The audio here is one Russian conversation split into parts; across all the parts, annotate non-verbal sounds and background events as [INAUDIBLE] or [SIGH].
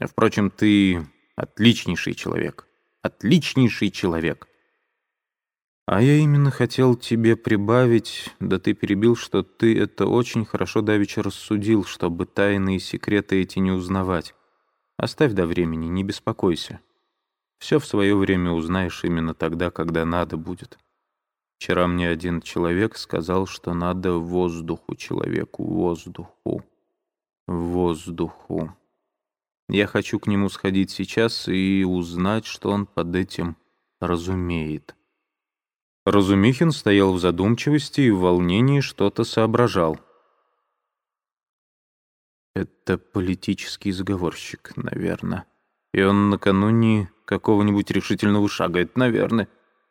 Впрочем, ты отличнейший человек. Отличнейший человек. А я именно хотел тебе прибавить, да ты перебил, что ты это очень хорошо давеча рассудил, чтобы тайные секреты эти не узнавать. Оставь до времени, не беспокойся. Все в свое время узнаешь именно тогда, когда надо будет. Вчера мне один человек сказал, что надо воздуху человеку, воздуху, воздуху. Я хочу к нему сходить сейчас и узнать, что он под этим разумеет. Разумихин стоял в задумчивости и в волнении что-то соображал. Это политический заговорщик, наверное. И он накануне какого-нибудь решительного шага, это наверное.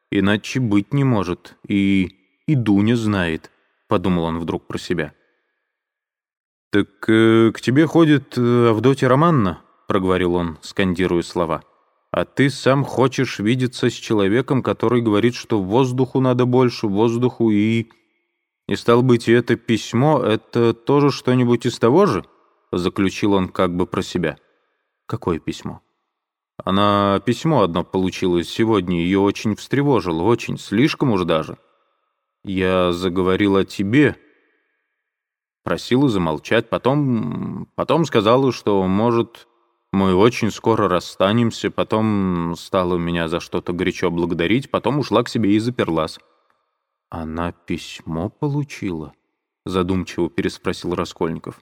Иначе быть не может. И... и Дуня знает, — подумал он вдруг про себя. «Так э, к тебе ходит э, Авдотья Романна?» — проговорил он, скандируя слова. — а ты сам хочешь видеться с человеком, который говорит, что воздуху надо больше, воздуху и... И, стал быть, и это письмо — это тоже что-нибудь из того же?» Заключил он как бы про себя. «Какое письмо?» «Она письмо одно получила сегодня, ее очень встревожило, очень, слишком уж даже. Я заговорил о тебе, просила замолчать, потом... потом сказала, что, может, мы очень скоро расстанемся, потом стала меня за что-то горячо благодарить, потом ушла к себе и заперлась. «Она письмо получила?» — задумчиво переспросил Раскольников.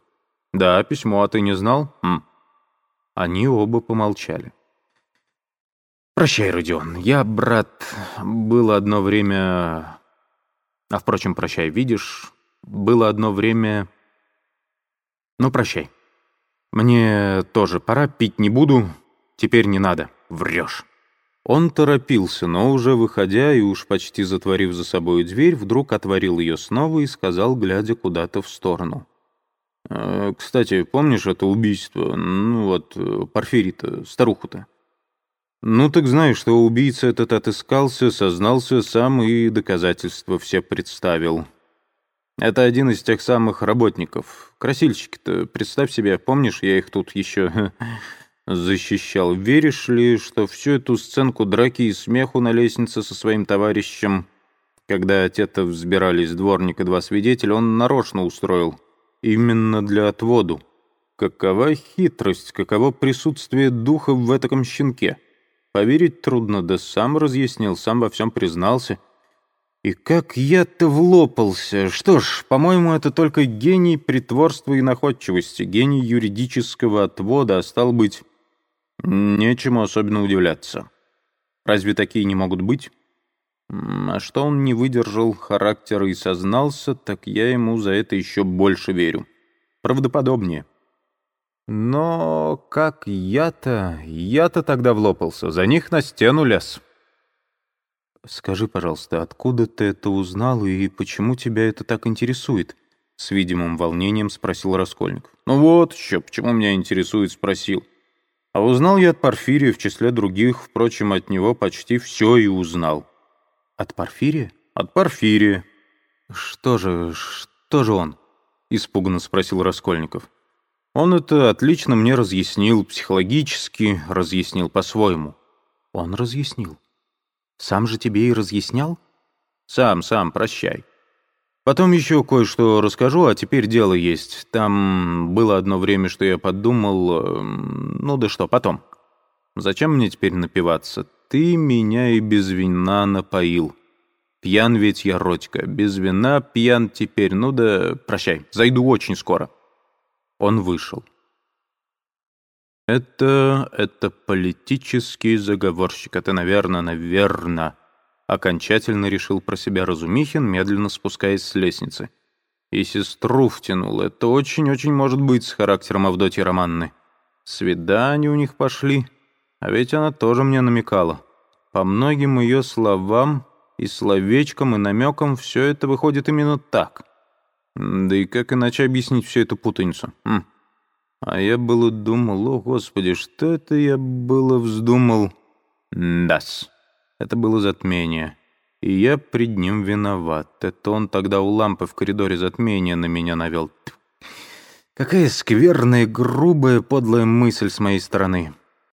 «Да, письмо, а ты не знал?» М. Они оба помолчали. «Прощай, Родион. Я, брат, было одно время... А, впрочем, прощай, видишь, было одно время... Ну, прощай». «Мне тоже пора, пить не буду. Теперь не надо. Врешь». Он торопился, но уже выходя и уж почти затворив за собой дверь, вдруг отворил ее снова и сказал, глядя куда-то в сторону. «Э, «Кстати, помнишь это убийство? Ну вот, Порфирий-то, старуху-то?» «Ну так знаешь, что убийца этот отыскался, сознался сам и доказательства все представил. Это один из тех самых работников. Красильщики-то, представь себе, помнишь, я их тут еще [LAUGHS] защищал. Веришь ли, что всю эту сценку драки и смеху на лестнице со своим товарищем, когда те-то взбирались дворник и два свидетеля, он нарочно устроил? Именно для отводу. Какова хитрость, каково присутствие духа в этом щенке? Поверить трудно, да сам разъяснил, сам во всем признался — и как я-то влопался. Что ж, по-моему, это только гений притворства и находчивости, гений юридического отвода, а стал быть, нечему особенно удивляться. Разве такие не могут быть? А что он не выдержал характера и сознался, так я ему за это еще больше верю. Правдоподобнее. Но как я-то, я-то тогда влопался, за них на стену лез. «Скажи, пожалуйста, откуда ты это узнал и почему тебя это так интересует?» С видимым волнением спросил Раскольников. «Ну вот еще, почему меня интересует?» — спросил. А узнал я от Порфирия в числе других, впрочем, от него почти все и узнал. «От Порфирия?» «От Порфирия». «Что же, что же он?» — испуганно спросил Раскольников. «Он это отлично мне разъяснил, психологически разъяснил по-своему». «Он разъяснил?» Сам же тебе и разъяснял? Сам, сам, прощай. Потом еще кое-что расскажу, а теперь дело есть. Там было одно время, что я подумал... Эм, ну да что, потом. Зачем мне теперь напиваться? Ты меня и без вина напоил. Пьян ведь я, Родька. Без вина пьян теперь. Ну да прощай, зайду очень скоро. Он вышел. Это... это политический заговорщик. Это, наверное, наверное. Окончательно решил про себя Разумихин, медленно спускаясь с лестницы. И сестру втянул. Это очень-очень может быть с характером Авдотьи Романны. Свидания у них пошли. А ведь она тоже мне намекала. По многим ее словам и словечкам, и намекам все это выходит именно так. Да и как иначе объяснить всю эту путаницу? Хм. А я было думал, о, Господи, что это я было вздумал? Дас. Это было затмение. И я пред ним виноват. Это он тогда у лампы в коридоре затмения на меня навел. Какая скверная, грубая, подлая мысль с моей стороны.